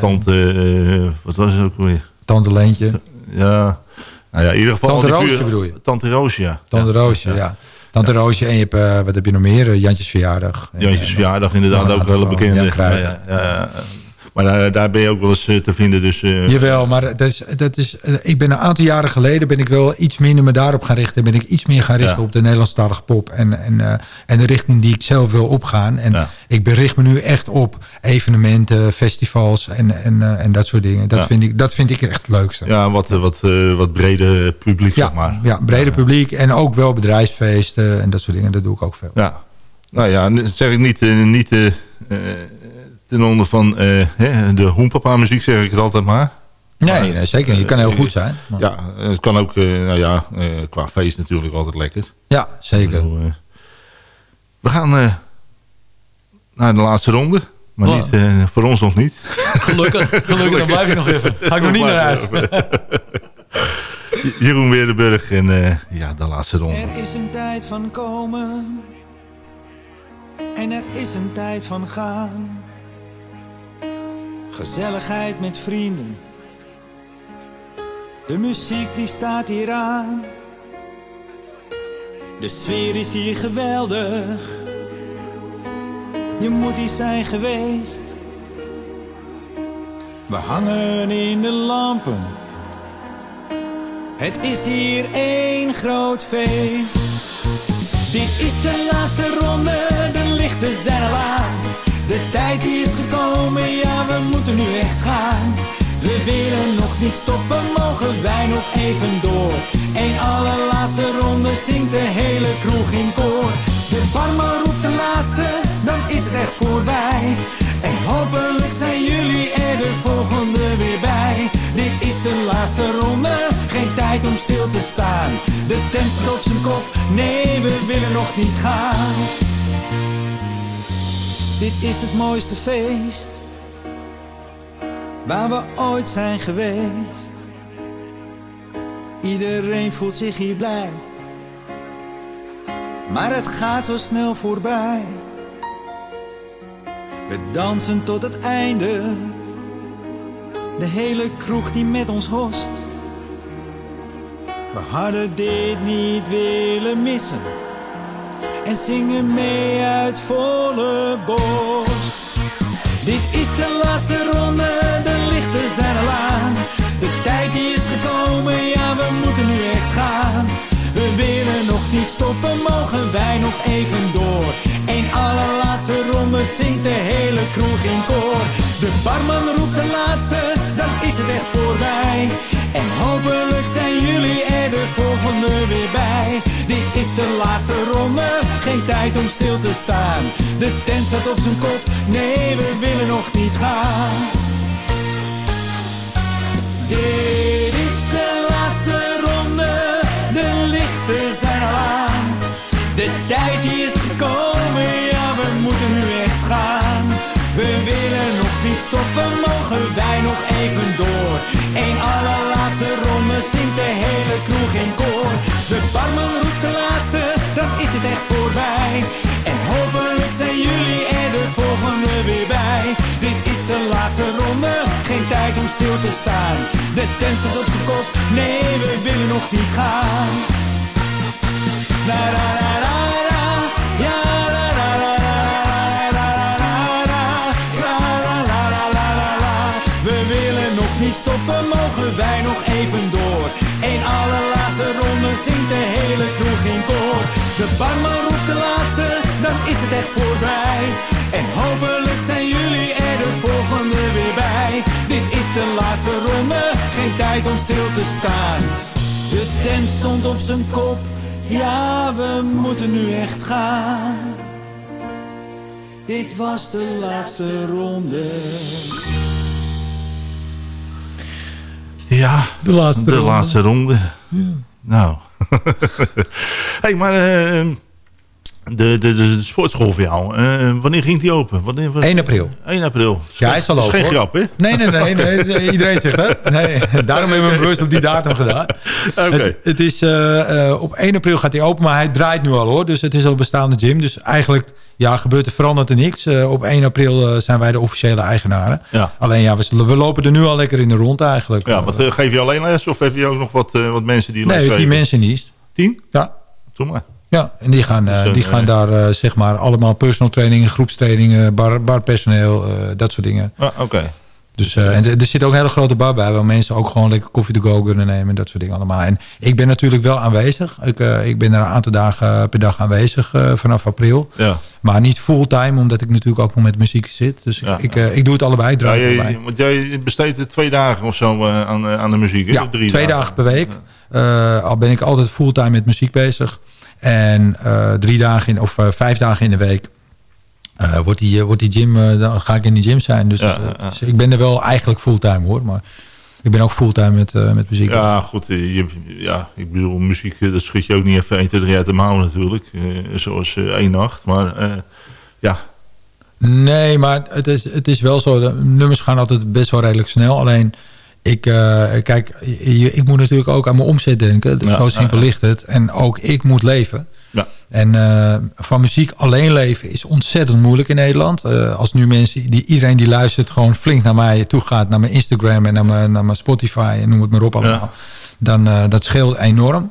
tante, wat was het ook weer? Tante Leentje, Ja, nou ja, in ieder geval... Tante Roosje bedoel je? Tante Roosje, ja. Tante Ja, Roosje, ja. Tante Roosje en je hebt, eh, wat heb je nog meer? Eh, Jantjes verjaardag. Jantjes en- verjaardag inderdaad ook aantal bekende. Ja, ja, ja. Maar daar, daar ben je ook wel eens eh, te vinden. Dus, eh, Jawel, maar dat is, dat is, eh, ik ben een aantal jaren geleden ben ik wel iets minder me daarop gaan richten. Ben ik iets meer gaan richten Ja. op de Nederlandstalige pop en, en, eh, en de richting die ik zelf wil opgaan. En Ja. ik bericht me nu echt op evenementen, festivals en, en, eh, en dat soort dingen. Dat, vind, ik, dat vind ik echt het leukste. ja, wat, eh, wat, eh, wat breder publiek, ja, zeg maar. ja, breder publiek en ook wel bedrijfsfeesten en dat soort dingen. Dat doe ik ook veel. Ja. Nou ja, dat zeg ik niet, eh, niet eh, eh, ten onder van eh, hè, de hoenpapa muziek, zeg ik het altijd maar. Nee, nee, zeker niet. Het kan heel goed zijn. Maar- Ja, het kan ook, eh, nou ja, eh, qua feest natuurlijk altijd lekker. ja zeker. Bedoel, we gaan eh, naar de laatste ronde. Maar Oh. niet, eh, voor ons nog niet. Gelukkig, gelukkig, dan blijf ik nog even. Ga ik nog niet naar huis. Jeroen Weerdenburg en eh, ja, de laatste ronde. Er is een tijd van komen en er is een tijd van gaan. Gezelligheid met vrienden, de muziek die staat hier aan. De sfeer is hier geweldig, je moet hier zijn geweest. We hangen in de lampen. Het is hier één groot feest. Dit is de laatste ronde, de lichten zijn al aan. De tijd is gekomen, ja we moeten nu echt gaan. We willen nog niet stoppen, mogen wij nog even door. Eén allerlaatste ronde zingt de hele kroeg in koor. De barman roept de laatste, dan is het echt voorbij. En hopelijk zijn jullie er de volgende weer bij. Dit is de laatste ronde, geen tijd om stil te staan. De tent op zijn kop, nee we willen nog niet gaan. Dit is het mooiste feest, waar we ooit zijn geweest. Iedereen voelt zich hier blij, maar het gaat zo snel voorbij. We dansen tot het einde. De hele kroeg die met ons host. We hadden dit niet willen missen. En zingen mee uit volle borst. Dit is de laatste ronde, de lichten zijn al aan. De tijd is gekomen, ja we moeten nu echt gaan. We willen nog niet stoppen, mogen wij nog even door. Eén allerlaatste ronde zingt de hele kroeg in koor. De barman roept de laatste, is het echt voorbij. En hopelijk zijn jullie er de volgende weer bij. Dit is de laatste ronde, geen tijd om stil te staan. De tent staat op zijn kop, nee we willen nog niet gaan. Dit is de laatste ronde, de lichten zijn aan. De tijd is gekomen, stoppen, mogen wij nog even door. Eén allerlaatste ronde zingt de hele kroeg in koor. De barman roept de laatste, dan is het echt voorbij. En hopelijk zijn jullie er de volgende weer bij. Dit is de laatste ronde, geen tijd om stil te staan. De tent staat kop, nee we willen nog niet gaan. La la la kroeg in koor. De barman roept de laatste, dan is het echt voorbij. En hopelijk zijn jullie er de volgende weer bij. Dit is de laatste ronde, geen tijd om stil te staan. De tent stond op zijn kop, ja we moeten nu echt gaan. Dit was de laatste ronde. Ja, De laatste de ronde. laatste ronde. Nou. hey, maar eh, de, de, de, sportschool voor jou, eh, wanneer ging die open? Wanneer, was- 1 april. 1 april. Ja, hij is al Dat is open, geen hoor. grap, hè? Nee, nee, nee. nee, iedereen zegt dat. Nee, daarom hebben we hem bewust op die datum gedaan. Oké. Het, het is, eh, eh, op 1 april gaat hij open, maar hij draait nu al hoor. Dus het is al een bestaande gym. Dus eigenlijk ja, gebeurt er verandert er niks. Op 1 april zijn wij de officiële eigenaren. Ja. Alleen ja, we, we lopen er nu al lekker in de rond eigenlijk. Ja, wat, geef je alleen les of heb je ook nog wat, wat mensen die les nee, die mensen niet. Tien? Ja, Doe maar. Ja, en die gaan, Dus, eh, die gaan eh, daar eh, zeg maar allemaal personal trainingen, groepstrainingen, bar, barpersoneel, dat soort dingen. Ah, Oké. Dus, en er zit ook een hele grote bar bij... waar mensen ook gewoon lekker koffie to go kunnen nemen... en dat soort dingen allemaal. En ik ben natuurlijk wel aanwezig. Ik, ik ben er een aantal dagen per dag aanwezig vanaf april. Ja. Maar niet fulltime, omdat ik natuurlijk ook nog met muziek zit. Dus Ja, ik, ik, ik doe het allebei, Ja, draai het jij, want jij besteedt twee dagen of zo aan, aan de muziek, hè? Ja, drie twee dagen, per week. Al ben ik altijd fulltime met muziek bezig. En eh, drie dagen in, of eh, vijf dagen in de week... eh, wordt, die, wordt die gym, dan ga ik in die gym zijn. Dus, Ja, ja, ja. dus ik ben er wel eigenlijk fulltime hoor. Maar ik ben ook fulltime met, met muziek. Ja, goed. Je, ja, ik bedoel, muziek, dat schud je ook niet even 1, 2, 3 uit de mouw natuurlijk. zoals één nacht. Maar ja, Nee, maar het is, het is wel zo. De nummers gaan altijd best wel redelijk snel. Alleen, ik, eh, kijk, je- ik moet natuurlijk ook aan mijn omzet denken. Dus Ja, zo simpel ja, ligt het. En ook ik moet leven. ja. En eh, van muziek alleen leven is ontzettend moeilijk in Nederland. Eh, als nu mensen, die, iedereen die luistert gewoon flink naar mij toe gaat. Naar mijn Instagram en naar mijn, naar mijn Spotify en noem het maar op allemaal. Dan dat scheelt enorm.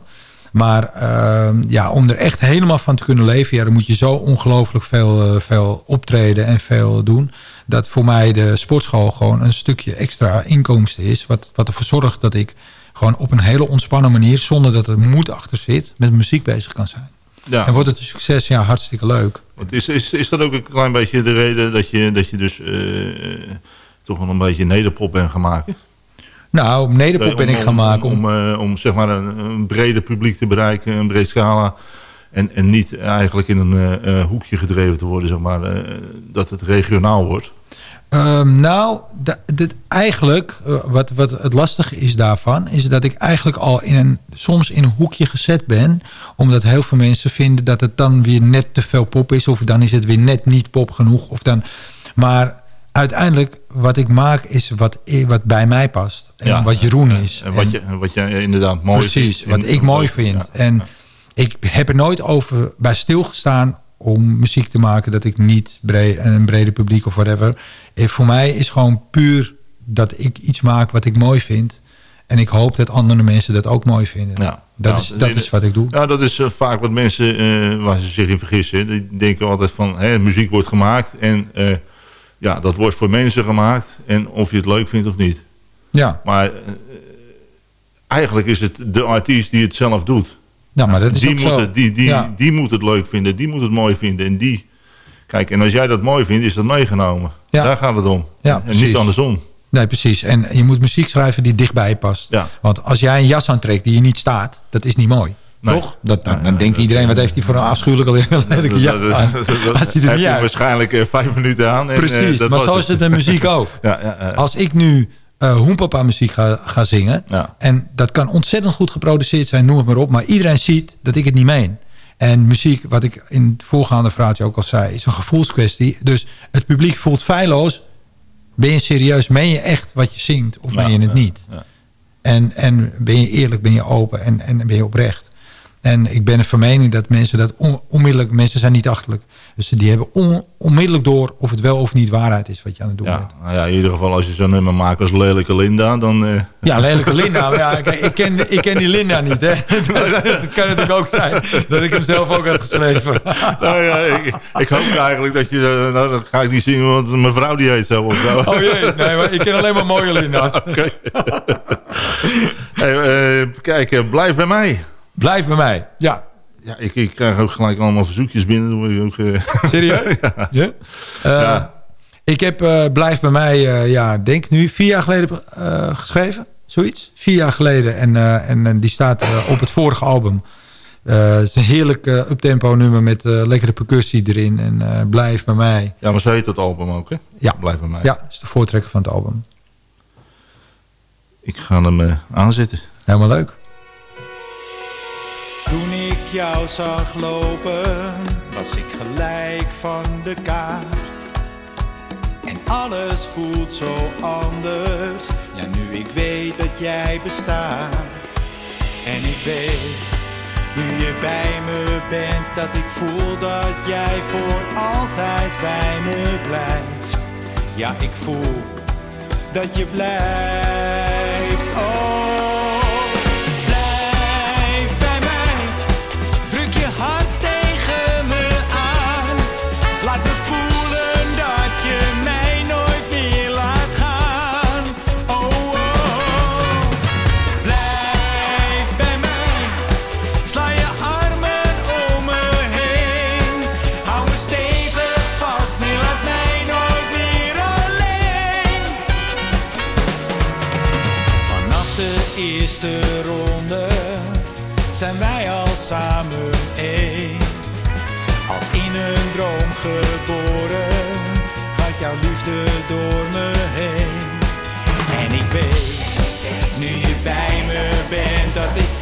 Maar uh, ja, om er echt helemaal van te kunnen leven... Ja, dan moet je zo ongelooflijk veel, uh, veel optreden en veel doen... dat voor mij de sportschool gewoon een stukje extra inkomsten is... wat, wat ervoor zorgt dat ik gewoon op een hele ontspannen manier... zonder dat er moed achter zit, met muziek bezig kan zijn. Ja. En wordt het een succes, ja, hartstikke leuk. Is, is, is dat ook een klein beetje de reden dat je, dat je dus uh, toch wel een beetje nederpop bent gaan maken? Nou, nederpop ben om, ik gaan maken. Om, om, uh, om zeg maar een, een breder publiek te bereiken, een breed scala. En, en niet eigenlijk in een uh, hoekje gedreven te worden, zeg maar. Dat het regionaal wordt. Um, nou, dit eigenlijk, uh, wat, wat het lastige is daarvan... is dat ik eigenlijk al in een, soms in een hoekje gezet ben... omdat heel veel mensen vinden dat het dan weer net te veel pop is... of dan is het weer net niet pop genoeg. Of dan, maar uiteindelijk, wat ik maak is wat, wat bij mij past. En ja, wat Jeroen is. En wat, je, wat je inderdaad mooi precies, vindt. Precies, wat ik mooi vind. Ja. En ik heb er nooit over bij stilgestaan om muziek te maken... dat ik niet breed, een brede publiek of whatever... En voor mij is gewoon puur dat ik iets maak wat ik mooi vind. En ik hoop dat andere mensen dat ook mooi vinden. Ja. Dat, nou, is, dat is wat ik doe. Nou, dat is uh, vaak wat mensen uh, waar ze zich in vergissen. Die denken altijd van, hè, muziek wordt gemaakt. En uh, ja, dat wordt voor mensen gemaakt. En of je het leuk vindt of niet. Ja. Maar eigenlijk is het de artiest die het zelf doet. Ja, maar dat is die ook moet zo. Het, die, die, ja. die moet het leuk vinden. Die moet het mooi vinden. En die Kijk, en als jij dat mooi vindt, is dat meegenomen. Ja. Daar gaat het om. Ja, en niet andersom. Nee, precies. En je moet muziek schrijven die dichtbij past. Ja. Want als jij een jas aantrekt die je niet staat, dat is niet mooi. Nee. Toch? Dat, dan dan denkt iedereen, wat heeft hij voor een afschuwelijke lelijke jas aan. Als hij er heb niet je uit. waarschijnlijk eh, vijf minuten aan. En, eh, Precies, dat maar was zo is het in muziek ook. Ja, ja, ja. Als ik nu Hoenpapa muziek ga, ga zingen... Ja. en dat kan ontzettend goed geproduceerd zijn, noem het maar op... maar iedereen ziet dat ik het niet meen. En muziek, wat ik in het voorgaande vraagje ook al zei... is een gevoelskwestie. Dus het publiek voelt feilloos. Ben je serieus? Meen je echt wat je zingt? Of meen je het ja, niet? ja. En, en ben je eerlijk, ben je open en, en ben je oprecht. En ik ben van mening dat mensen dat on- onmiddellijk... Mensen zijn niet achterlijk. Dus die hebben on- onmiddellijk door of het wel of niet waarheid is wat je aan het doen bent. Ja, nou ja, in ieder geval als je zo'n nummer maakt als Lelijke Linda, dan... eh, Ja, lelijke Linda. Maar ja, kijk, ik, ken, ik ken die Linda niet. Hè. Het kan natuurlijk ook zijn dat ik hem zelf ook had geschreven. nou ja, ik, ik hoop eigenlijk dat je... eh, nou, dat ga ik niet zien, want mijn vrouw die heet zo of zo. Oh jee, nee, maar ik ken alleen maar mooie Linda's. Oké. hey, eh, kijk, blijf bij mij. Blijf bij mij. Ja, Ja, ik, ik krijg ook gelijk allemaal verzoekjes binnen. Dan word ik ook, eh, serieus? Ja. Eh, Ja. Ik heb eh, Blijf bij mij, eh, ja, denk ik nu vier jaar geleden eh, geschreven. Zoiets. Vier jaar geleden. En, eh, en, eh, die staat eh, op het vorige album. Eh, het is een heerlijk eh, uptempo nummer met eh, lekkere percussie erin. En eh, Blijf bij mij. ja, maar zo heet dat album ook, hè? Ja. Blijf bij mij. Ja, dat is de voortrekker van het album. Ik ga hem aanzetten. Helemaal leuk. Toen ik jou zag lopen, was ik gelijk van de kaart. En alles voelt zo anders, ja nu ik weet dat jij bestaat. En ik weet, nu je bij me bent, dat ik voel dat jij voor altijd bij me blijft. Ja, ik voel dat je blijft. Oh, zijn wij al samen één. Als in een droom geboren gaat jouw liefde door me heen. En ik weet, nu je bij me bent, dat ik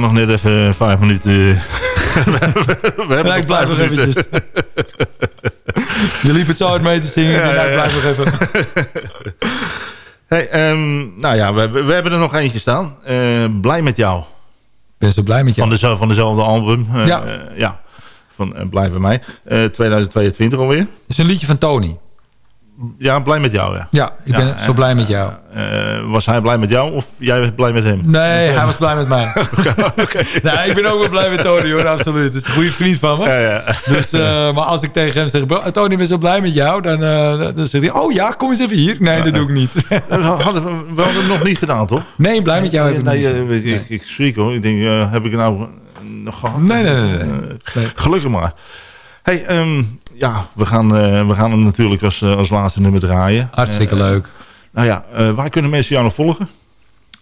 kan nog net even vijf minuten. we hebben Ja, nog ik blijf vijf nog minuten. eventjes. Je liep het zo hard mee te zingen. Ja, Ja, ja, ik blijf nog even. Hey, ehm, nou ja, we, we hebben er nog eentje staan. Eh, blij met jou. Ik ben zo blij met Van, jou. de, van dezelfde album. Eh, Ja. eh, ja. Van eh, Blij bij mij. Eh, 2022 alweer. Het is een liedje van Tony. Ja, blij met jou, ja. Ja, ik ben zo blij met jou. Eh, was hij blij met jou of jij blij met hem? Nee, hij was blij met mij. nee, ik ben ook wel blij met Tony hoor, absoluut. Het is een goede vriend van me. Ja, ja. Dus, eh, maar als ik tegen hem zeg, "Bro, Tony, ik ben zo blij met jou. Dan, eh, dan zegt hij, oh ja, kom eens even hier. Nee, dat doe ik niet. We hadden, we hadden het nog niet gedaan, toch? nee, blij met jou heb ik nee, niet. eh, ik, ik schrik hoor. Ik denk, eh, heb ik nou nog gehad? Nee, nee, nee, nee. Eh, Nee. Gelukkig maar. Hey, ehm, ja, we gaan, eh, we gaan hem natuurlijk als, eh, als laatste nummer draaien. Hartstikke Eh, leuk. Nou ja, waar kunnen mensen jou nog volgen?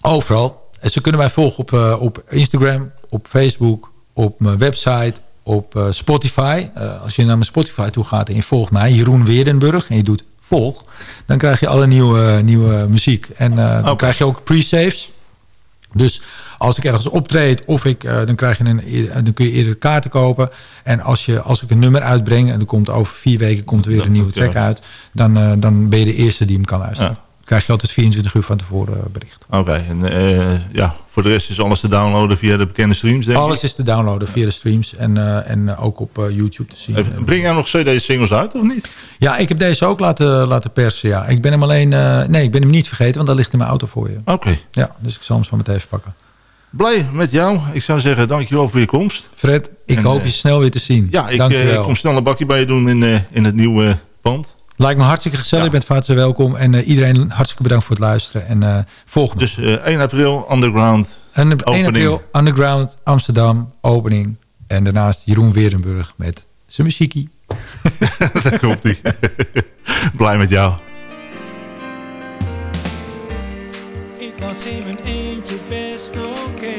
Overal. En ze kunnen mij volgen op, op Instagram, op Facebook, op mijn website, op Spotify. Als je naar mijn Spotify toe gaat en je volgt mij, Jeroen Weerdenburg, en je doet volg, dan krijg je alle nieuwe, nieuwe muziek. En dan krijg je ook pre-saves. Dus als ik ergens optreed, of ik, eh, dan, krijg je een, dan kun je eerder kaarten kopen. En als, je, als ik een nummer uitbreng, en er komt over vier weken komt er weer Dan een nieuwe track uit, dan, eh, dan ben je de eerste die hem kan luisteren. Ja. krijg je altijd 24 uur van tevoren eh, bericht. Oké, en eh, ja, voor de rest is alles te downloaden via de bekende streams, denk Alles ik. is te downloaden via de streams en, eh, en eh, ook op eh, YouTube te zien. Eh, Breng jij nog CD-singles uit, of niet? Ja, ik heb deze ook laten, laten persen. Ja. Ik ben hem alleen. eh, nee, ik ben hem niet vergeten, want dat ligt in mijn auto voor je. Oké. Ja, dus ik zal hem zo meteen even pakken. Blij met jou. Ik zou zeggen, dankjewel voor je komst. Fred, ik En, hoop eh, je snel weer te zien. Ja, ik eh, kom snel een bakje bij je doen in, eh, in het nieuwe pand. Lijkt me hartstikke gezellig. Ja. Je bent van harte welkom. En eh, iedereen hartstikke bedankt voor het luisteren. En eh volg me. Dus eh, 1 april, Underground. en op 1 opening. april Underground Amsterdam opening. En daarnaast Jeroen Weerenburg met zijn muziekie. Daar komt hij. Blij met jou. Ik was in mijn eentje best oké.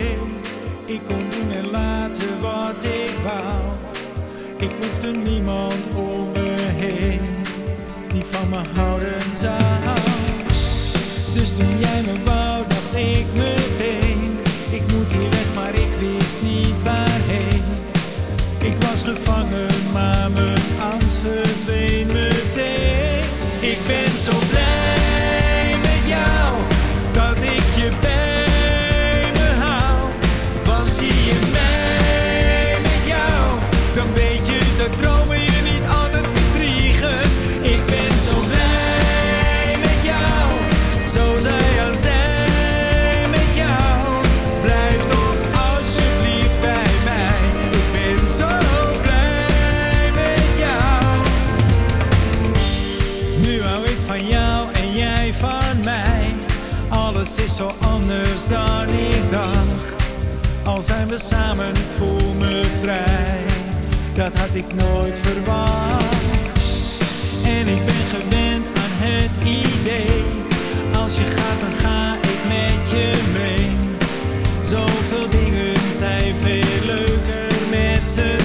Ik kon doen en laten wat ik wou. Ik hoefde niemand om die van me houden zou. Dus toen jij me wou, dacht ik meteen: ik moet hier weg, maar ik wist niet waarheen. Ik was gevangen, maar mijn angst verdween meteen. Ik ben zo blij Al zijn we samen, voel me vrij. Dat had ik nooit verwacht. En ik ben gewend aan het idee. Als je gaat, dan ga ik met je mee. Zoveel dingen zijn veel leuker met z'n